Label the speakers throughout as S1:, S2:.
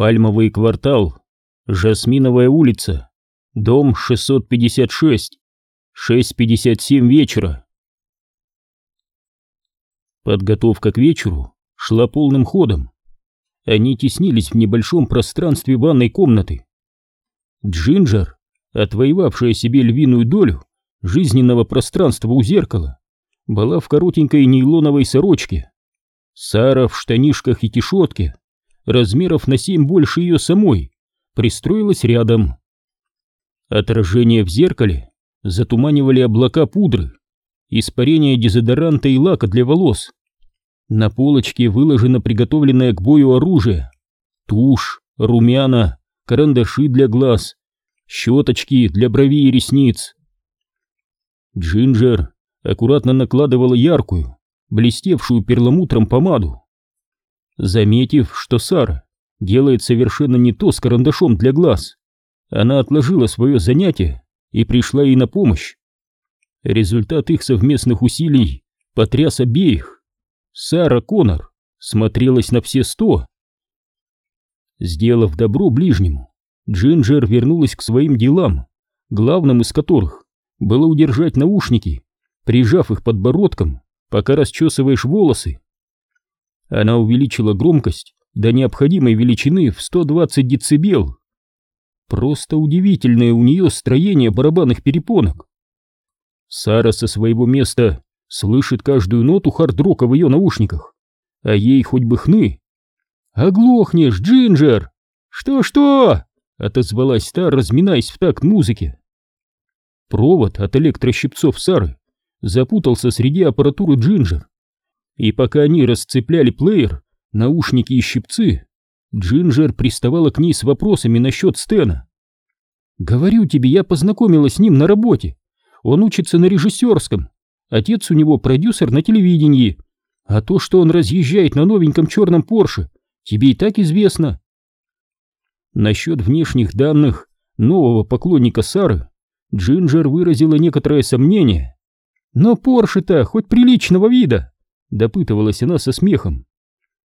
S1: Пальмовый квартал, Жасминовая улица, дом 656, 6.57 вечера. Подготовка к вечеру шла полным ходом. Они теснились в небольшом пространстве ванной комнаты. Джинджер, отвоевавшая себе львиную долю жизненного пространства у зеркала, была в коротенькой нейлоновой сорочке. Сара в штанишках и кишотке, размеров на семь больше ее самой, пристроилась рядом. Отражение в зеркале затуманивали облака пудры, испарение дезодоранта и лака для волос. На полочке выложено приготовленное к бою оружие, тушь, румяна, карандаши для глаз, щеточки для бровей и ресниц. Джинджер аккуратно накладывала яркую, блестевшую перламутром помаду. Заметив, что Сара делает совершенно не то с карандашом для глаз, она отложила свое занятие и пришла ей на помощь. Результат их совместных усилий потряс обеих. Сара Коннор смотрелась на все сто. Сделав добро ближнему, Джинджер вернулась к своим делам, главным из которых было удержать наушники, прижав их подбородком, пока расчесываешь волосы. Она увеличила громкость до необходимой величины в 120 децибел. Просто удивительное у нее строение барабанных перепонок. Сара со своего места слышит каждую ноту хард-рока в ее наушниках, а ей хоть бы хны. «Оглохнешь, Джинджер!» «Что-что?» — отозвалась та, разминаясь в такт музыки. Провод от электрощипцов Сары запутался среди аппаратуры Джинджер, и пока они расцепляли плеер, наушники и щипцы, Джинджер приставала к ней с вопросами насчет Стена. «Говорю тебе, я познакомилась с ним на работе. Он учится на режиссерском. Отец у него продюсер на телевидении. А то, что он разъезжает на новеньком черном Порше, тебе и так известно». Насчет внешних данных нового поклонника Сары Джинджер выразила некоторое сомнение. «Но Порше-то хоть приличного вида!» — допытывалась она со смехом.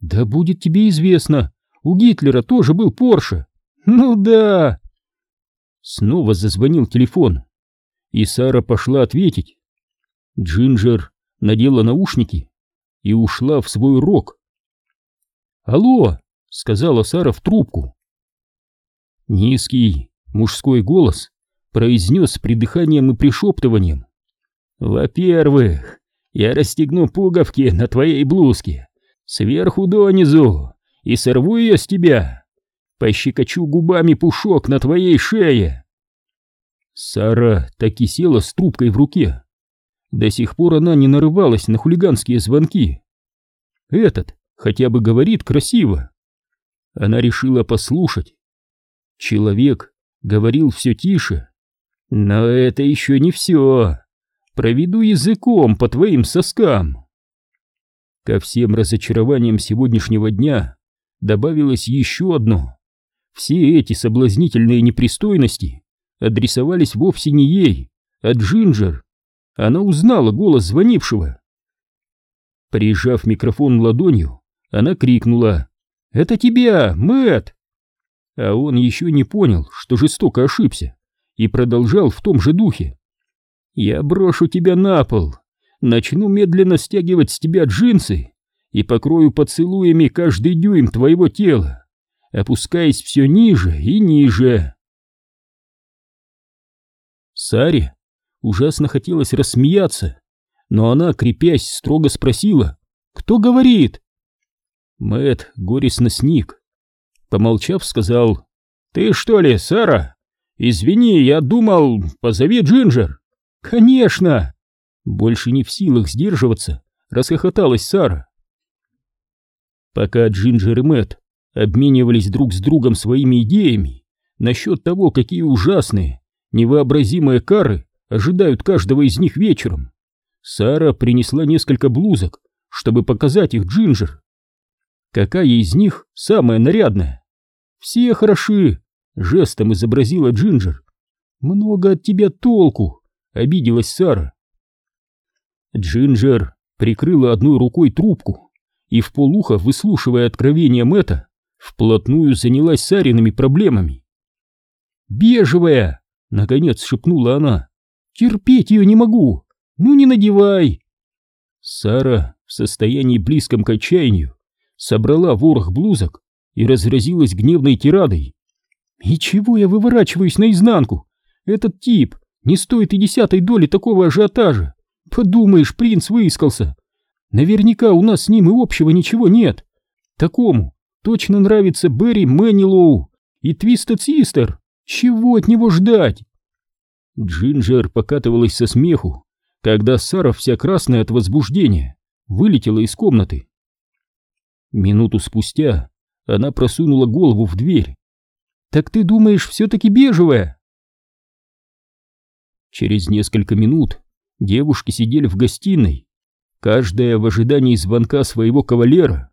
S1: «Да будет тебе известно, у Гитлера тоже был Порше!» «Ну да!» Снова зазвонил телефон, и Сара пошла ответить. Джинджер надела наушники и ушла в свой рок. «Алло!» — сказала Сара в трубку. Низкий мужской голос произнес с придыханием и пришептыванием. «Во-первых, я расстегну пуговки на твоей блузке сверху донизу и сорву ее с тебя. Пощекочу губами пушок на твоей шее». Сара так и села с трубкой в руке. До сих пор она не нарывалась на хулиганские звонки. Этот хотя бы говорит красиво. Она решила послушать. Человек говорил все тише, но это еще не все. Проведу языком по твоим соскам. Ко всем разочарованиям сегодняшнего дня добавилось еще одно. Все эти соблазнительные непристойности адресовались вовсе не ей, а Джинджер. Она узнала голос звонившего. Прижав микрофон ладонью, она крикнула «Это тебя, Мэтт!» А он еще не понял, что жестоко ошибся и продолжал в том же духе. «Я брошу тебя на пол, начну медленно стягивать с тебя джинсы и покрою поцелуями каждый дюйм твоего тела, опускаясь все ниже и ниже». Саре ужасно хотелось рассмеяться, но она, крепясь, строго спросила «Кто говорит?» Мэт горестно сник. Помолчав, сказал «Ты что ли, Сара?» «Извини, я думал, позови Джинджер». «Конечно!» Больше не в силах сдерживаться, расхохоталась Сара. Пока Джинджер и Мэтт обменивались друг с другом своими идеями насчет того, какие ужасные, невообразимые кары ожидают каждого из них вечером, Сара принесла несколько блузок, чтобы показать их Джинджер. Какая из них самая нарядная? Все хороши, Жестом изобразила Джинджер. «Много от тебя толку!» — обиделась Сара. Джинджер прикрыла одной рукой трубку и в полухо, выслушивая откровения Мэтта, вплотную занялась Сариными проблемами. «Бежевая!» — наконец шепнула она. «Терпеть ее не могу! Ну не надевай!» Сара в состоянии близком к отчаянию собрала ворох блузок и разразилась гневной тирадой. «И чего я выворачиваюсь наизнанку? Этот тип не стоит и десятой доли такого ажиотажа. Подумаешь, принц выискался. Наверняка у нас с ним и общего ничего нет. Такому точно нравится Берри Мэнилоу и Твистед Систер. Чего от него ждать?» Джинджер покатывалась со смеху, когда Сара, вся красная от возбуждения, вылетела из комнаты. Минуту спустя она просунула голову в дверь. «Так ты думаешь, все-таки бежевая?» Через несколько минут девушки сидели в гостиной, каждая в ожидании звонка своего кавалера.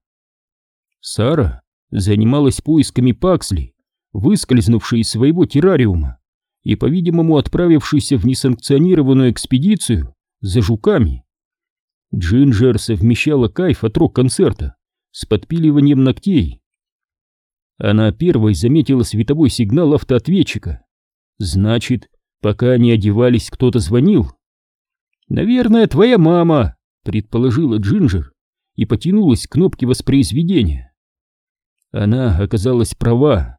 S1: Сара занималась поисками Паксли, выскользнувшей из своего террариума и, по-видимому, отправившейся в несанкционированную экспедицию за жуками. Джинджер совмещала кайф от рок-концерта с подпиливанием ногтей. Она первой заметила световой сигнал автоответчика. Значит, пока они одевались, кто-то звонил. «Наверное, твоя мама», — предположила Джинджер и потянулась к кнопке воспроизведения. Она оказалась права.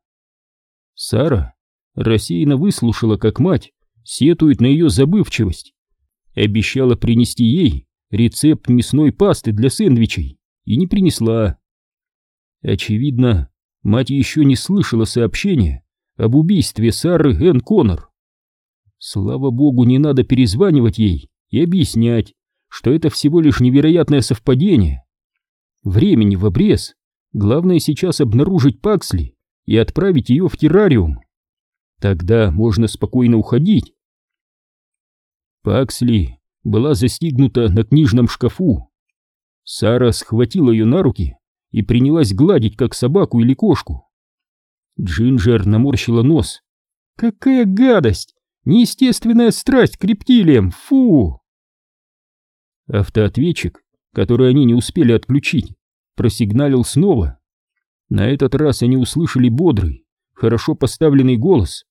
S1: Сара рассеянно выслушала, как мать сетует на ее забывчивость, обещала принести ей рецепт мясной пасты для сэндвичей и не принесла. Очевидно, мать еще не слышала сообщения об убийстве Сары Энн Коннор. Слава богу, не надо перезванивать ей и объяснять, что это всего лишь невероятное совпадение. Времени в обрез, главное сейчас обнаружить Паксли и отправить ее в террариум. Тогда можно спокойно уходить. Паксли была застигнута на книжном шкафу. Сара схватила ее на руки и принялась гладить, как собаку или кошку. Джинджер наморщила нос. «Какая гадость! Неестественная страсть к рептилиям! Фу!» Автоответчик, который они не успели отключить, просигналил снова. На этот раз они услышали бодрый, хорошо поставленный голос.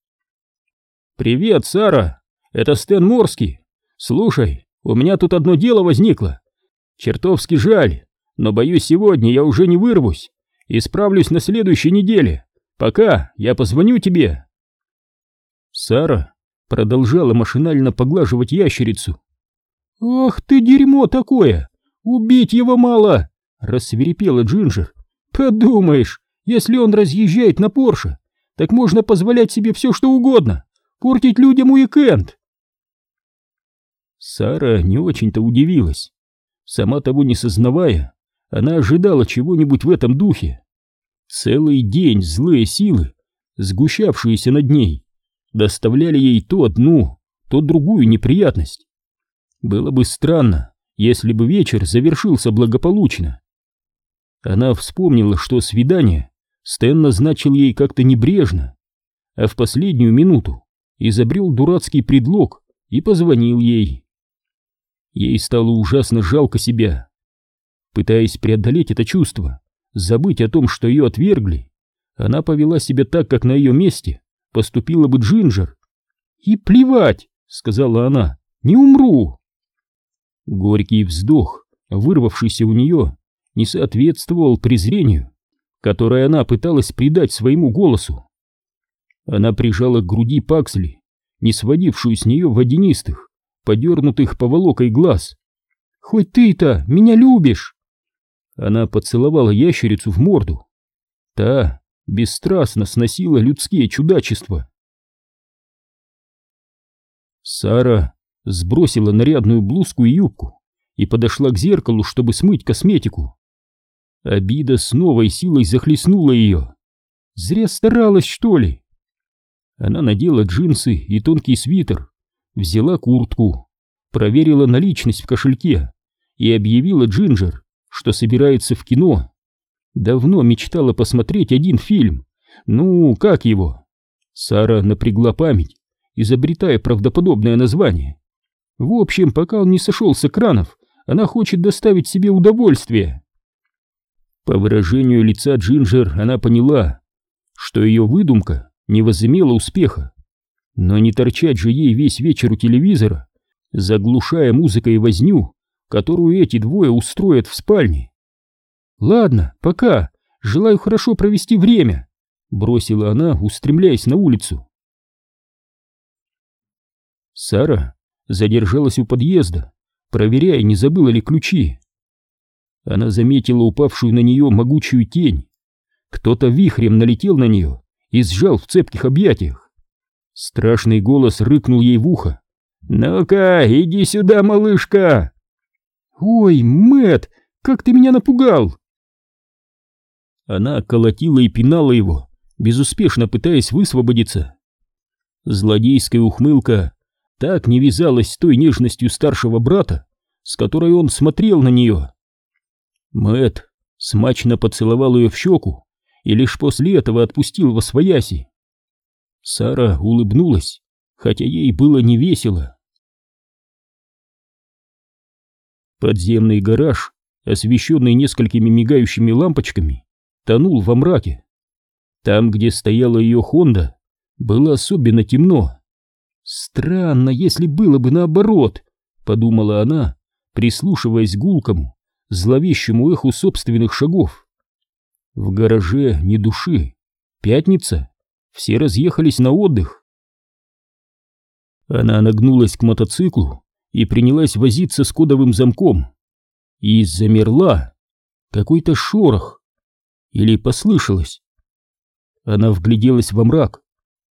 S1: «Привет, Сара! Это Стэн Морский! Слушай, у меня тут одно дело возникло. Чертовски жаль, но боюсь, сегодня я уже не вырвусь. Исправлюсь на следующей неделе. Пока, я позвоню тебе. Сара продолжала машинально поглаживать ящерицу. «Ах ты дерьмо такое! Убить его мало!» — рассверепела Джинджер. «Подумаешь, если он разъезжает на Порше, так можно позволять себе все, что угодно, портить людям уикенд!» Сара не очень-то удивилась. Сама того не сознавая, она ожидала чего-нибудь в этом духе. Целый день злые силы, сгущавшиеся над ней, доставляли ей то одну, то другую неприятность. Было бы странно, если бы вечер завершился благополучно. Она вспомнила, что свидание Стэн назначил ей как-то небрежно, а в последнюю минуту изобрел дурацкий предлог и позвонил ей. Ей стало ужасно жалко себя. Пытаясь преодолеть это чувство, забыть о том, что ее отвергли, она повела себя так, как на ее месте поступила бы Джинджер. «И плевать!» — сказала она. «Не умру!» Горький вздох, вырвавшийся у нее, не соответствовал презрению, которое она пыталась придать своему голосу. Она прижала к груди Паксли, не сводившую с нее водянистых, подернутых поволокой глаз. «Хоть ты-то меня любишь!» Она поцеловала ящерицу в морду. Та бесстрастно сносила людские чудачества. Сара сбросила нарядную блузку и юбку и подошла к зеркалу, чтобы смыть косметику. Обида с новой силой захлестнула ее. Зря старалась, что ли? Она надела джинсы и тонкий свитер, взяла куртку, проверила наличность в кошельке и объявила Джинджер, что собирается в кино. Давно мечтала посмотреть один фильм. Ну, как его? Сара напрягла память, изобретая правдоподобное название. В общем, пока он не сошел с экранов, она хочет доставить себе удовольствие. По выражению лица Джинджер она поняла, что ее выдумка не возымела успеха. Но не торчать же ей весь вечер у телевизора, заглушая музыкой возню, которую эти двое устроят в спальне. «Ладно, пока. Желаю хорошо провести время», — бросила она, устремляясь на улицу. Сара задержалась у подъезда, проверяя, не забыла ли ключи. Она заметила упавшую на нее могучую тень. Кто-то вихрем налетел на нее и сжал в цепких объятиях. Страшный голос рыкнул ей в ухо. «Ну-ка, иди сюда, малышка!» «Ой, Мэт, как ты меня напугал!» Она колотила и пинала его, безуспешно пытаясь высвободиться. Злодейская ухмылка так не вязалась с той нежностью старшего брата, с которой он смотрел на нее. Мэт смачно поцеловал ее в щеку и лишь после этого отпустил во свояси. Сара улыбнулась, хотя ей было не весело. Подземный гараж, освещенный несколькими мигающими лампочками, тонул во мраке. Там, где стояла ее Хонда, было особенно темно. Странно, если было бы наоборот, подумала она, прислушиваясь к гулкому, зловещему эху собственных шагов. В гараже ни души. Пятница. Все разъехались на отдых. Она нагнулась к мотоциклу и принялась возиться с кодовым замком. И замерла. Какой-то шорох. Или послышалось. Она вгляделась во мрак.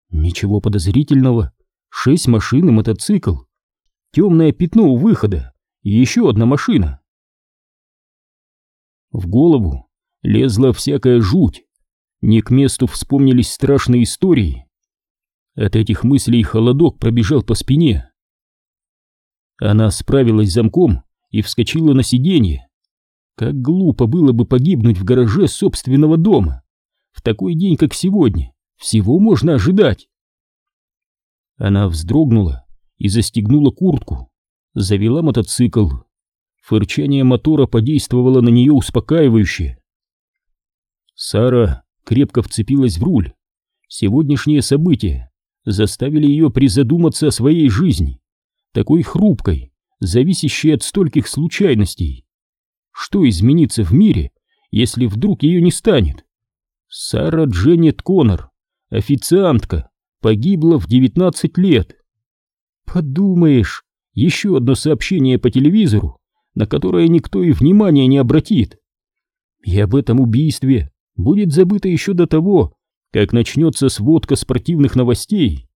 S1: Ничего подозрительного. Шесть машин и мотоцикл. Темное пятно у выхода. И еще одна машина. В голову лезла всякая жуть. Не к месту вспомнились страшные истории. От этих мыслей холодок пробежал по спине. Она справилась с замком и вскочила на сиденье. Как глупо было бы погибнуть в гараже собственного дома. В такой день, как сегодня, всего можно ожидать. Она вздрогнула и застегнула куртку, завела мотоцикл. Фырчание мотора подействовало на нее успокаивающе. Сара крепко вцепилась в руль. Сегодняшние события заставили ее призадуматься о своей жизни, такой хрупкой, зависящей от стольких случайностей. Что изменится в мире, если вдруг ее не станет? Сара Дженнет Коннор, официантка, погибла в 19 лет. Подумаешь, еще одно сообщение по телевизору, на которое никто и внимания не обратит. И об этом убийстве будет забыто еще до того, как начнется сводка спортивных новостей.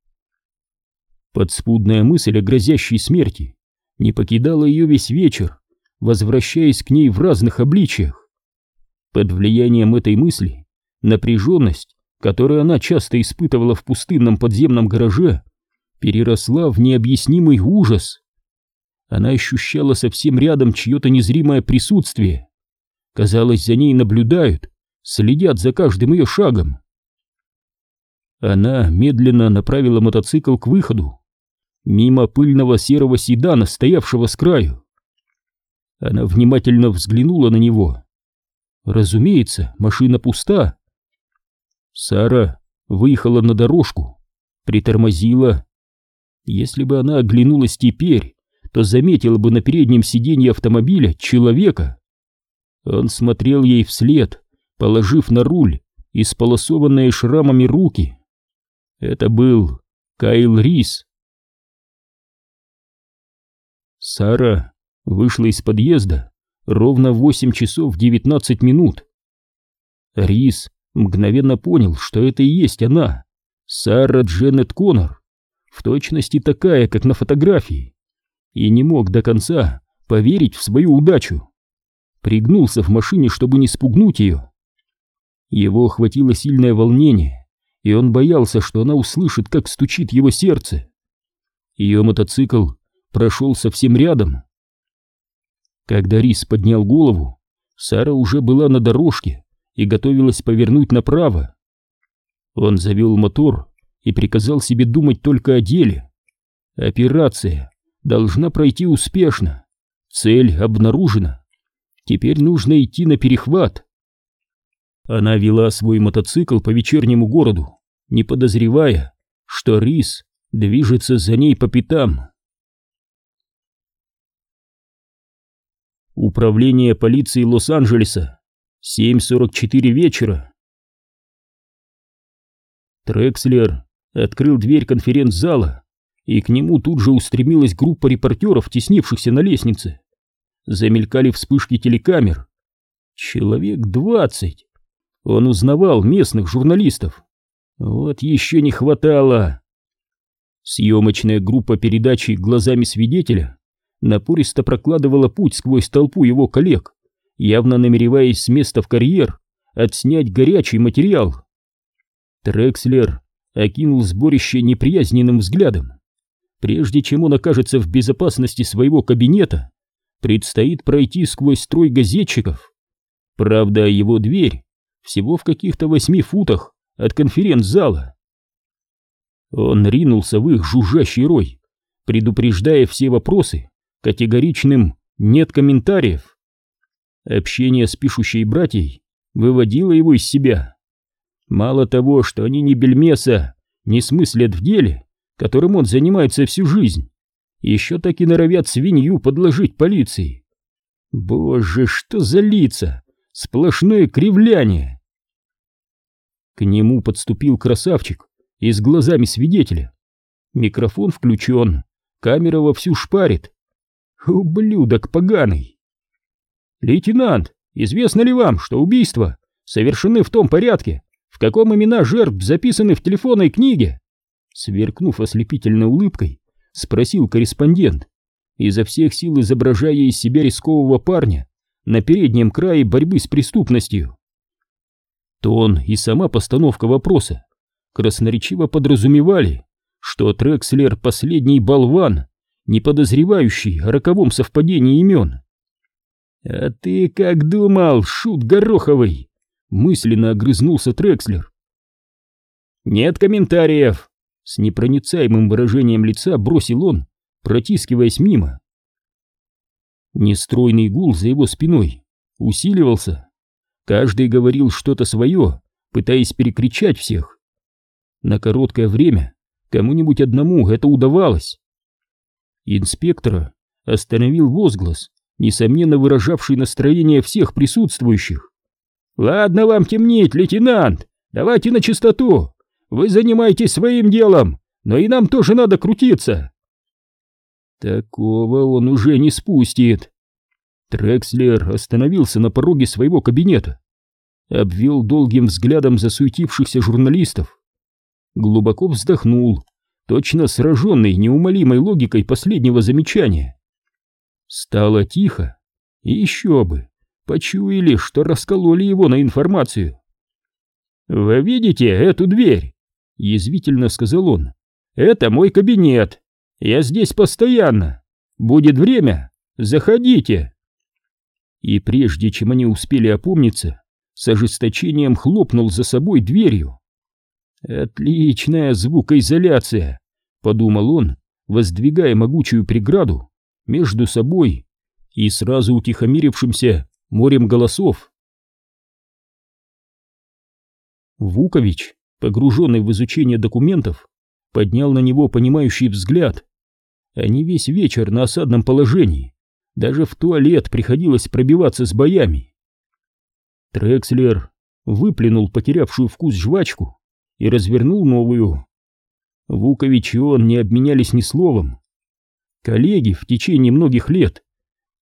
S1: Подспудная мысль о грозящей смерти не покидала ее весь вечер, возвращаясь к ней в разных обличиях. Под влиянием этой мысли напряженность, которую она часто испытывала в пустынном подземном гараже, переросла в необъяснимый ужас. Она ощущала совсем рядом чье-то незримое присутствие. Казалось, за ней наблюдают, следят за каждым ее шагом. Она медленно направила мотоцикл к выходу, мимо пыльного серого седана, стоявшего с краю. Она внимательно взглянула на него. Разумеется, машина пуста. Сара выехала на дорожку, притормозила. Если бы она оглянулась теперь, то заметила бы на переднем сиденье автомобиля человека. Он смотрел ей вслед, положив на руль исполосованные шрамами руки. Это был Кайл Рис. Сара вышла из подъезда ровно в 8 часов 19 минут. Рис мгновенно понял, что это и есть она, Сара Дженнет Коннор, в точности такая, как на фотографии, и не мог до конца поверить в свою удачу. Пригнулся в машине, чтобы не спугнуть ее. Его охватило сильное волнение, и он боялся, что она услышит, как стучит его сердце. Ее мотоцикл прошел совсем рядом. Когда Рис поднял голову, Сара уже была на дорожке и готовилась повернуть направо. Он завел мотор и приказал себе думать только о деле. Операция должна пройти успешно. Цель обнаружена. Теперь нужно идти на перехват. Она вела свой мотоцикл по вечернему городу, не подозревая, что Рис движется за ней по пятам. Управление полиции Лос-Анджелеса. 7.44 вечера. Трекслер открыл дверь конференц-зала, и к нему тут же устремилась группа репортеров, теснившихся на лестнице. Замелькали вспышки телекамер. Человек двадцать. Он узнавал местных журналистов. Вот еще не хватало. Съемочная группа передачи «Глазами свидетеля» напористо прокладывала путь сквозь толпу его коллег, явно намереваясь с места в карьер отснять горячий материал. Трекслер окинул сборище неприязненным взглядом. Прежде чем он окажется в безопасности своего кабинета, предстоит пройти сквозь строй газетчиков. Правда, его дверь всего в каких-то восьми футах от конференц-зала. Он ринулся в их жужжащий рой, предупреждая все вопросы категоричным «нет комментариев». Общение с пишущей братьей выводило его из себя. Мало того, что они не бельмеса, не смыслят в деле, которым он занимается всю жизнь, еще так и норовят свинью подложить полиции. Боже, что за лица! Сплошное кривляние! К нему подступил красавчик и с глазами свидетеля. Микрофон включен, камера вовсю шпарит. Ублюдок поганый! Лейтенант, известно ли вам, что убийства совершены в том порядке, в каком имена жертв записаны в телефонной книге? Сверкнув ослепительной улыбкой, спросил корреспондент, изо всех сил изображая из себя рискового парня на переднем крае борьбы с преступностью. Тон и сама постановка вопроса красноречиво подразумевали, что Трекслер — последний болван, не подозревающий о роковом совпадении имен. «А ты как думал, шут Гороховый?» — мысленно огрызнулся Трекслер. «Нет комментариев!» — с непроницаемым выражением лица бросил он, протискиваясь мимо. Нестройный гул за его спиной усиливался. Каждый говорил что-то свое, пытаясь перекричать всех. На короткое время кому-нибудь одному это удавалось. Инспектора остановил возглас, несомненно выражавший настроение всех присутствующих. «Ладно вам темнеть, лейтенант, давайте на чистоту. Вы занимаетесь своим делом, но и нам тоже надо крутиться». Такого он уже не спустит. Трекслер остановился на пороге своего кабинета, обвел долгим взглядом засуетившихся журналистов, глубоко вздохнул точно сраженный неумолимой логикой последнего замечания. Стало тихо, и еще бы, почуяли, что раскололи его на информацию. «Вы видите эту дверь?» — язвительно сказал он. «Это мой кабинет. Я здесь постоянно. Будет время, заходите». И прежде чем они успели опомниться, с ожесточением хлопнул за собой дверью. «Отличная звукоизоляция!» — подумал он, воздвигая могучую преграду между собой и сразу утихомирившимся морем голосов. Вукович, погруженный в изучение документов, поднял на него понимающий взгляд. Они весь вечер на осадном положении, даже в туалет приходилось пробиваться с боями. Трекслер выплюнул потерявшую вкус жвачку и развернул новую. Вукович и он не обменялись ни словом. Коллеги в течение многих лет.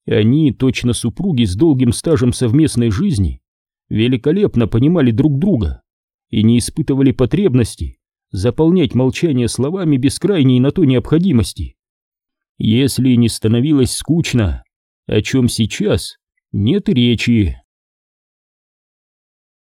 S1: Они, точно супруги с долгим стажем совместной жизни, великолепно понимали друг друга и не испытывали потребности заполнять молчание словами без крайней на то необходимости. Если не становилось скучно, о чем сейчас нет речи.